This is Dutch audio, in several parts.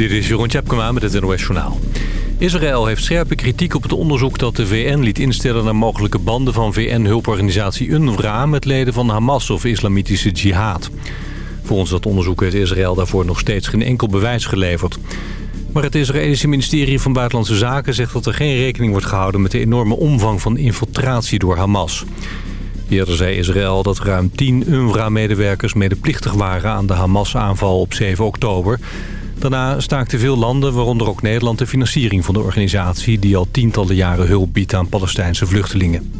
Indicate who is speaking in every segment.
Speaker 1: Dit is Jeroen Tjepkema met het NOS Journaal. Israël heeft scherpe kritiek op het onderzoek dat de VN liet instellen... naar mogelijke banden van VN-hulporganisatie UNRWA... met leden van Hamas of Islamitische Jihad. Volgens dat onderzoek heeft Israël daarvoor nog steeds geen enkel bewijs geleverd. Maar het Israëlische ministerie van Buitenlandse Zaken zegt dat er geen rekening wordt gehouden... met de enorme omvang van infiltratie door Hamas. Eerder zei Israël dat ruim 10 UNRWA-medewerkers medeplichtig waren aan de Hamas-aanval op 7 oktober... Daarna staakten veel landen, waaronder ook Nederland, de financiering van de organisatie... die al tientallen jaren hulp biedt aan Palestijnse vluchtelingen.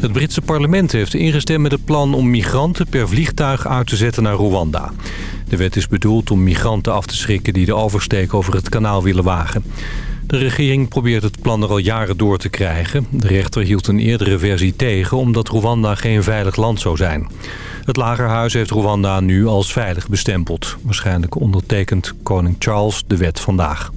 Speaker 1: Het Britse parlement heeft ingestemd met het plan om migranten per vliegtuig uit te zetten naar Rwanda. De wet is bedoeld om migranten af te schrikken die de oversteek over het kanaal willen wagen. De regering probeert het plan er al jaren door te krijgen. De rechter hield een eerdere versie tegen omdat Rwanda geen veilig land zou zijn. Het Lagerhuis heeft Rwanda nu als veilig bestempeld. Waarschijnlijk ondertekent koning Charles de wet vandaag.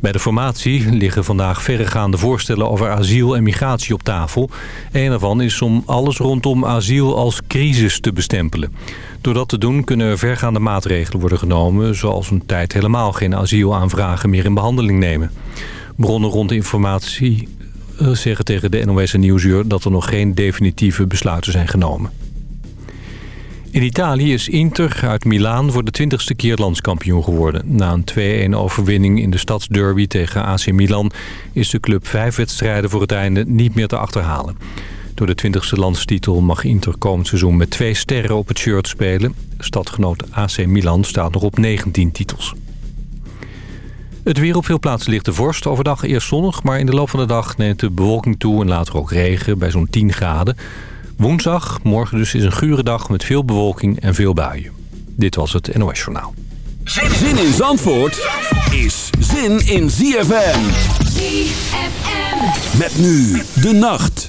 Speaker 1: Bij de formatie liggen vandaag verregaande voorstellen over asiel en migratie op tafel. Een daarvan is om alles rondom asiel als crisis te bestempelen. Door dat te doen kunnen er vergaande maatregelen worden genomen... zoals een tijd helemaal geen asielaanvragen meer in behandeling nemen. Bronnen rond de informatie eh, zeggen tegen de NOS en Nieuwsuur... dat er nog geen definitieve besluiten zijn genomen. In Italië is Inter uit Milaan voor de twintigste keer landskampioen geworden. Na een 2-1 overwinning in de stadsderby tegen AC Milan... is de club vijf wedstrijden voor het einde niet meer te achterhalen. Door de 20ste landstitel mag Inter komend seizoen met twee sterren op het shirt spelen. Stadgenoot AC Milan staat nog op 19 titels. Het weer op veel plaatsen ligt de vorst. Overdag eerst zonnig, maar in de loop van de dag neemt de bewolking toe... en later ook regen bij zo'n 10 graden. Woensdag, morgen dus, is een gure dag met veel bewolking en veel buien. Dit was het NOS Journaal.
Speaker 2: Zin in Zandvoort is zin in ZFM. ZFM. Met nu de nacht.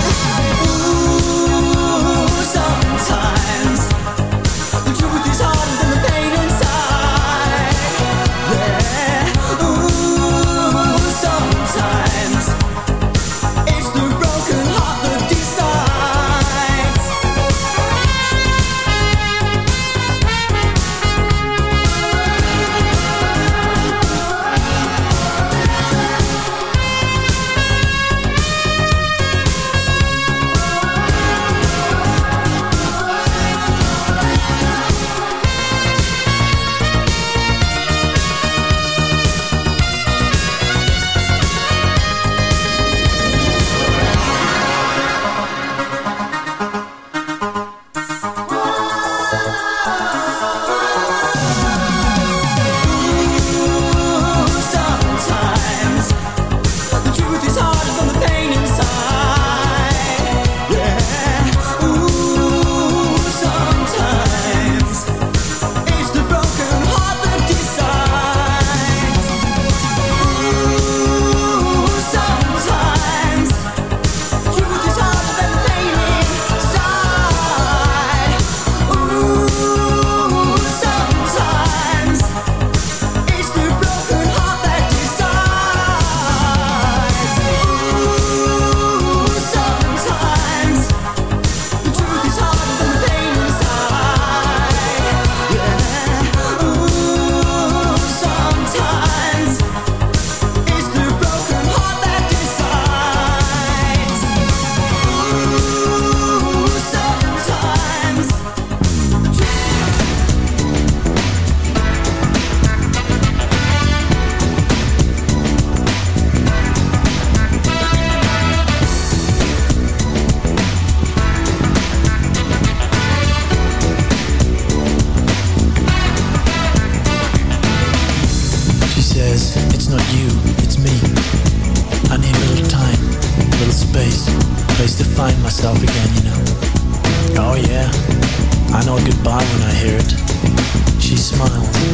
Speaker 3: hear it. She
Speaker 4: smiled.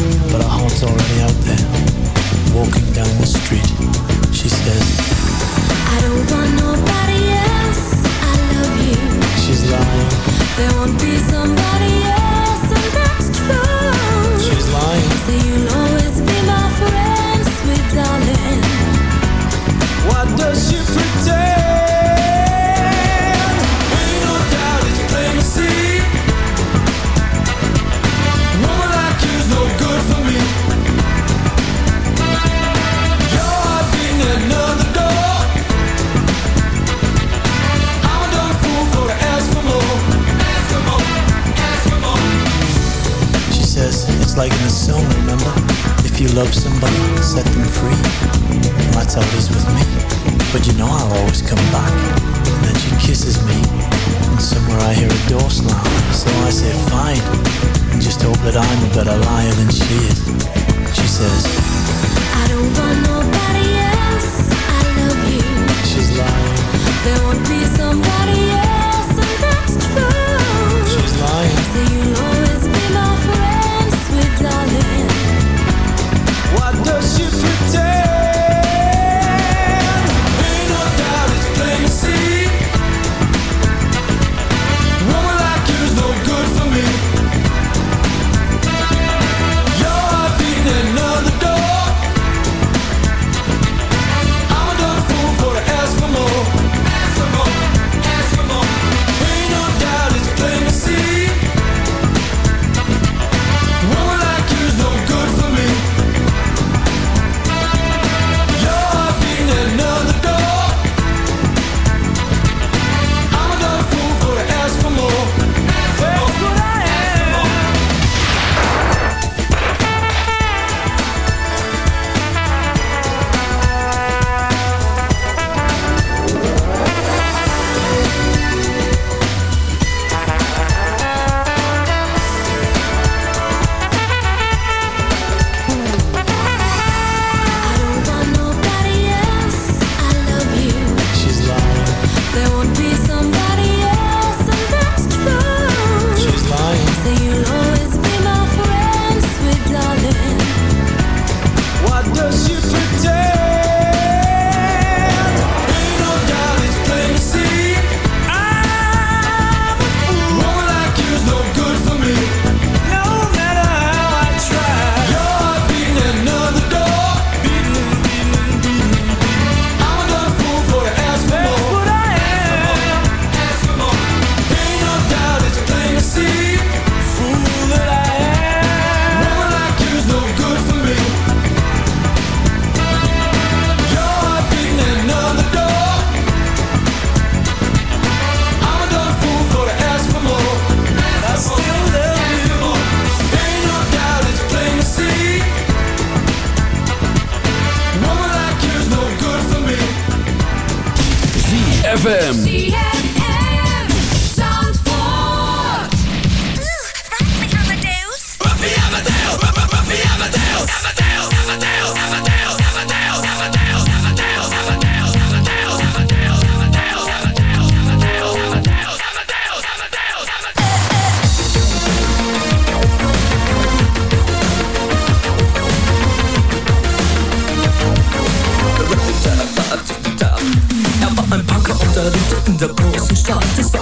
Speaker 2: ZFM.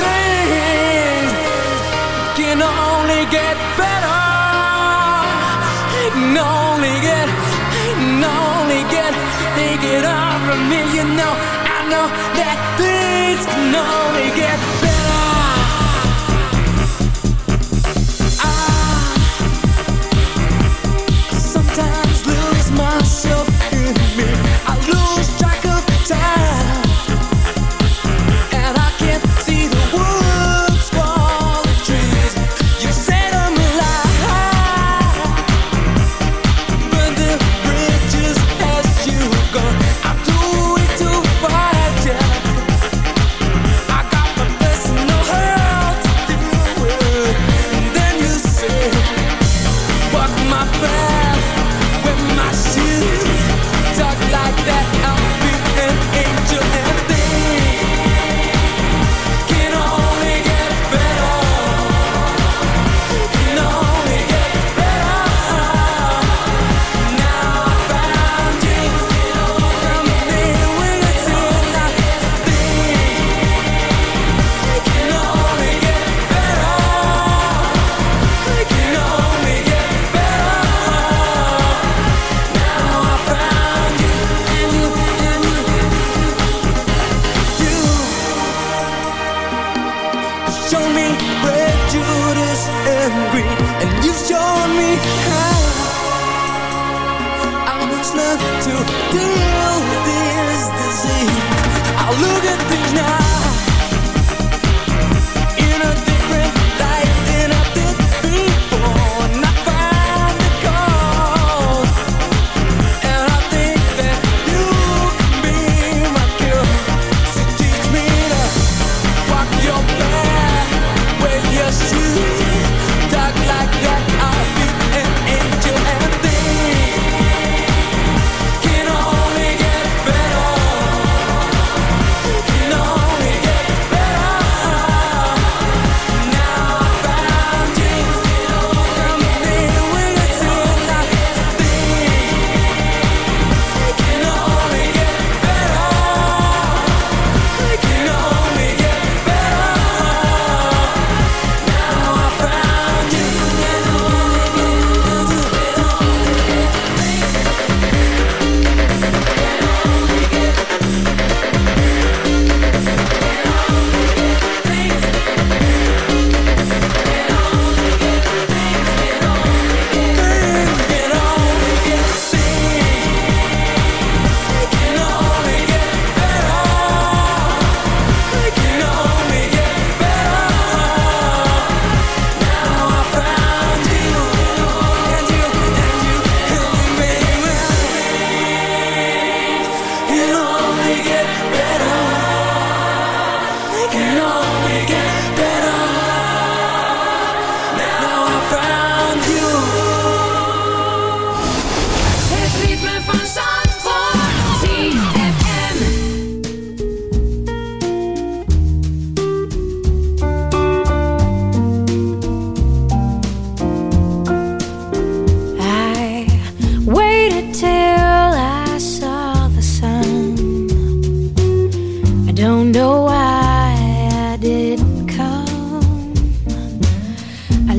Speaker 5: things can only get better. Can only get, can only get, it all from me. You know, I know that things can only get better. I sometimes lose myself in me. I lose track of time.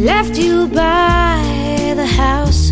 Speaker 5: left you by the
Speaker 2: house.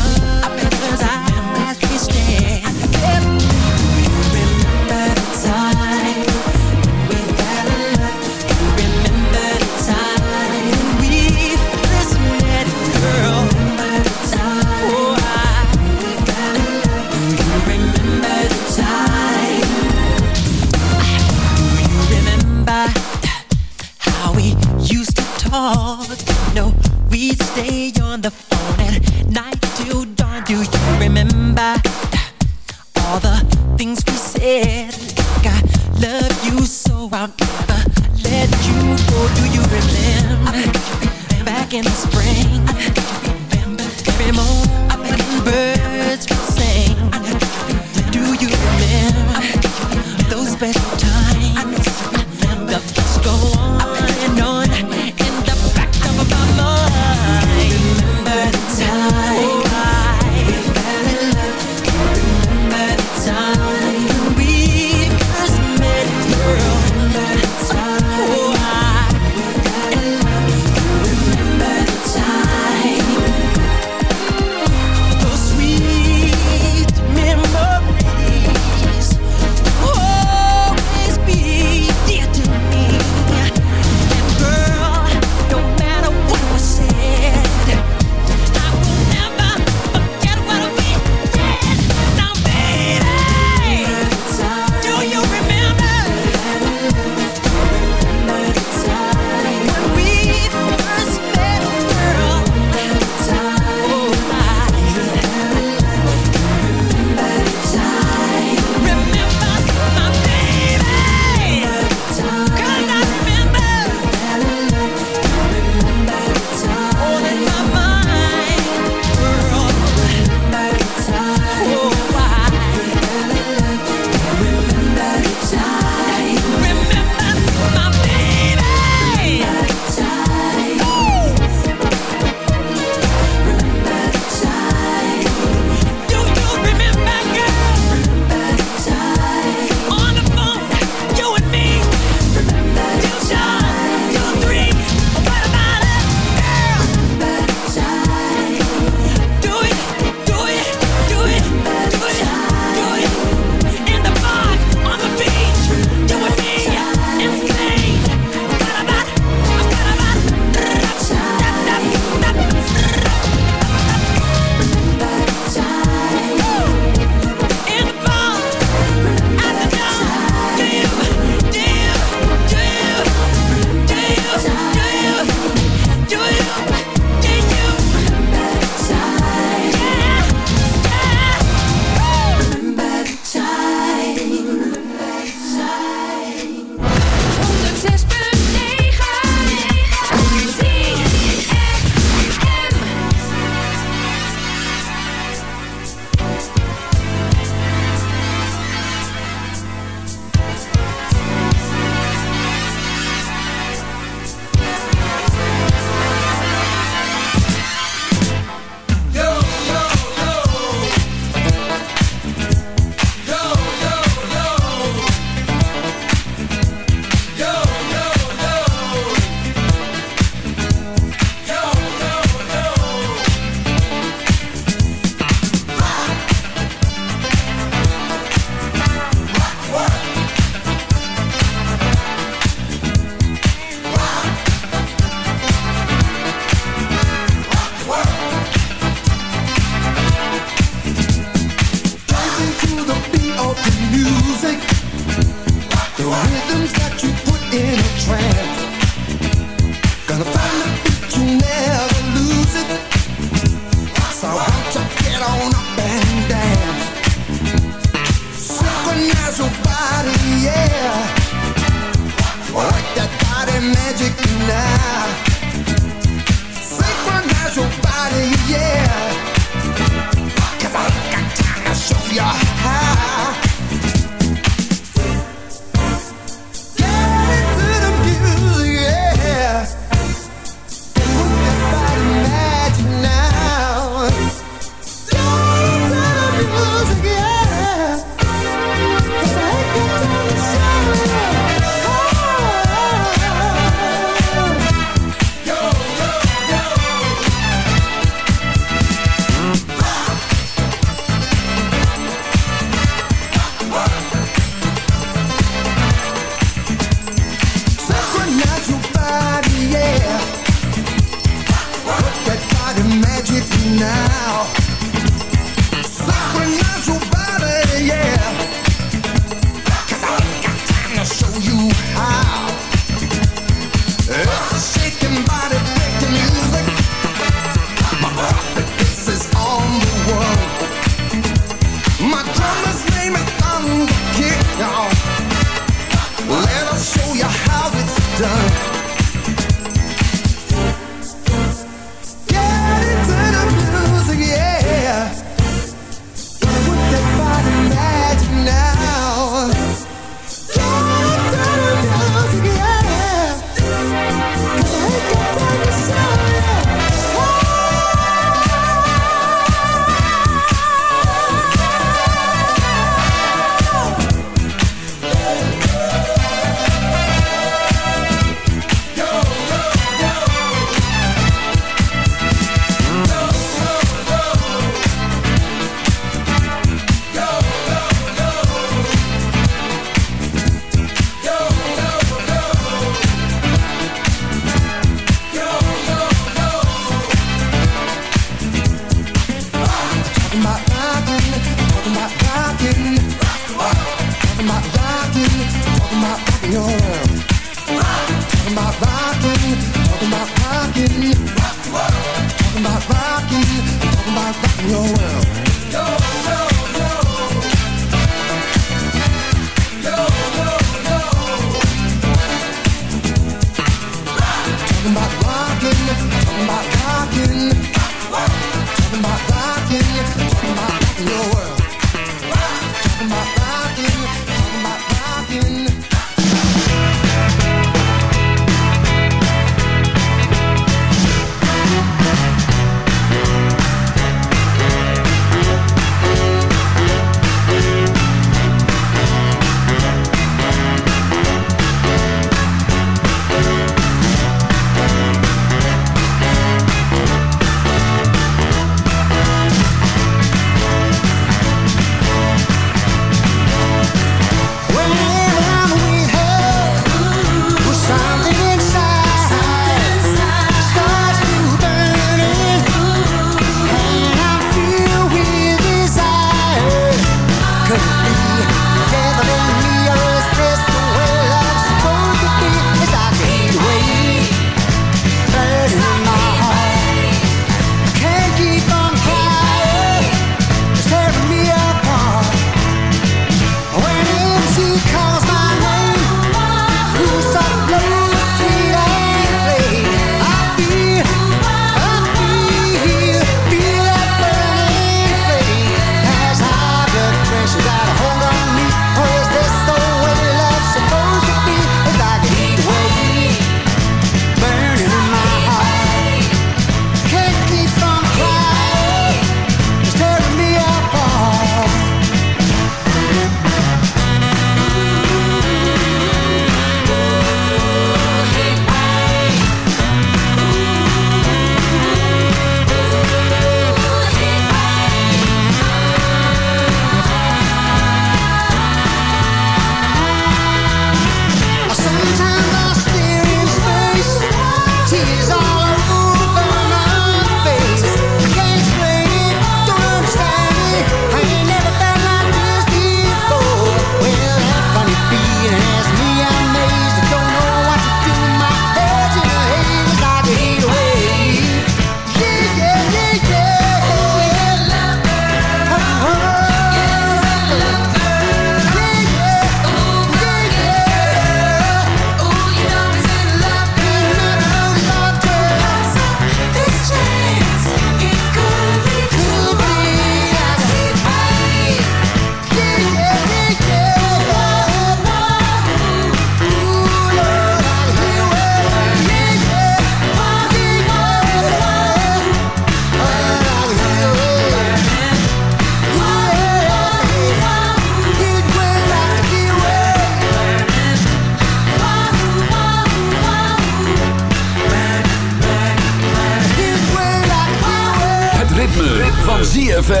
Speaker 4: Nooit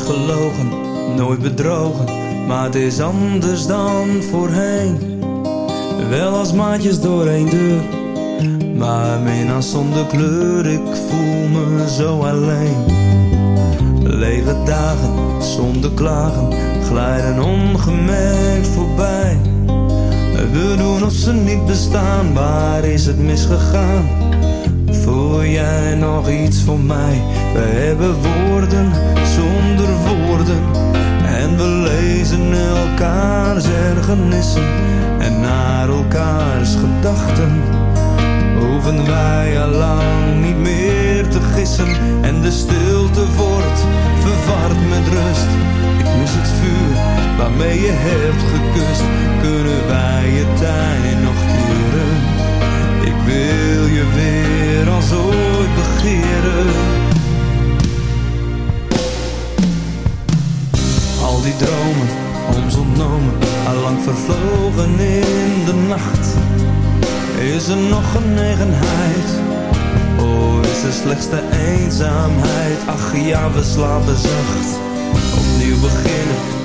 Speaker 4: gelogen, nooit bedrogen, maar het is anders dan voorheen. Wel als maatjes door één deur, maar mina zonder kleur, ik voel me zo alleen. Lege dagen, zonder klagen, glijden ongemerkt voorbij. We doen of ze niet bestaan, waar is het misgegaan? Voel jij nog iets voor mij? We hebben woorden zonder woorden. En we lezen elkaars ergernissen en naar elkaars gedachten. Hoeven wij al lang niet meer te gissen en de stilte wordt verward met rust. Ik mis het vuur waarmee je hebt gekust. Kunnen wij je tijd nog keren? Ik wil je weer als ooit begeren. Al die dromen, ons ontnomen, allang vervlogen in de nacht. Is er nog genegenheid? Oh, is er slechts de eenzaamheid? Ach ja, we slapen zacht. Opnieuw beginnen,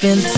Speaker 6: been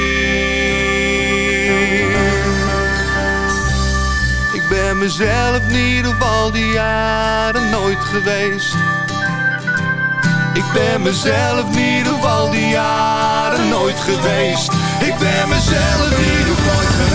Speaker 6: Mezelf niet of al die jaren nooit geweest. Ik ben mezelf niet of al die jaren nooit geweest. Ik ben mezelf niet of nooit geweest.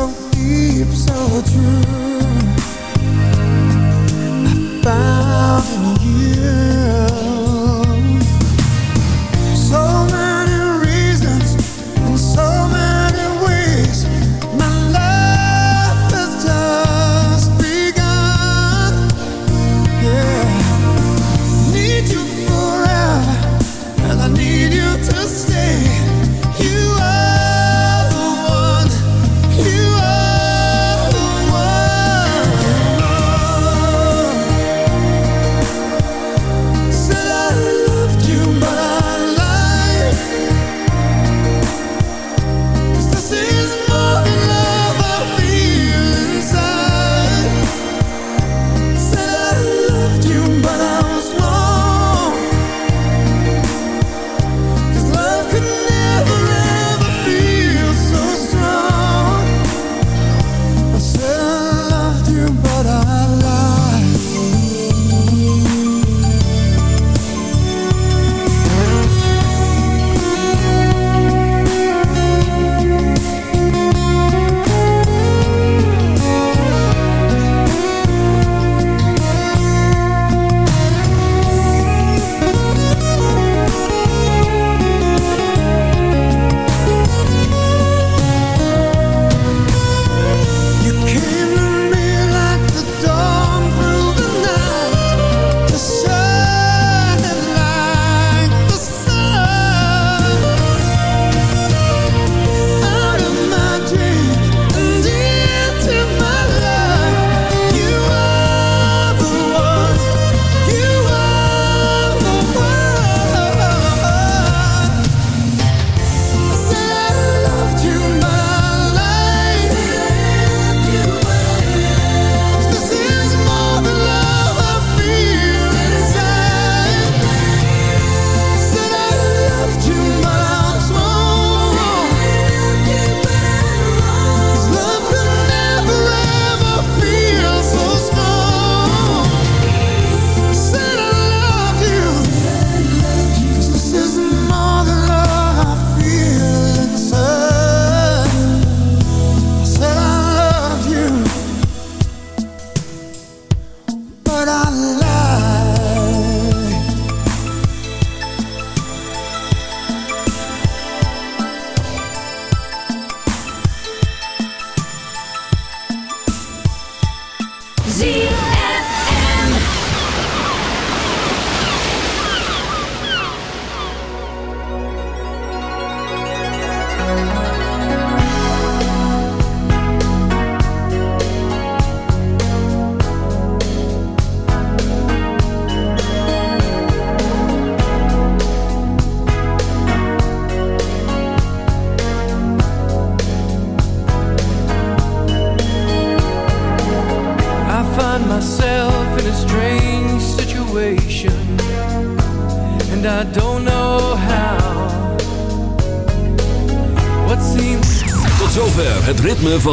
Speaker 2: Oh.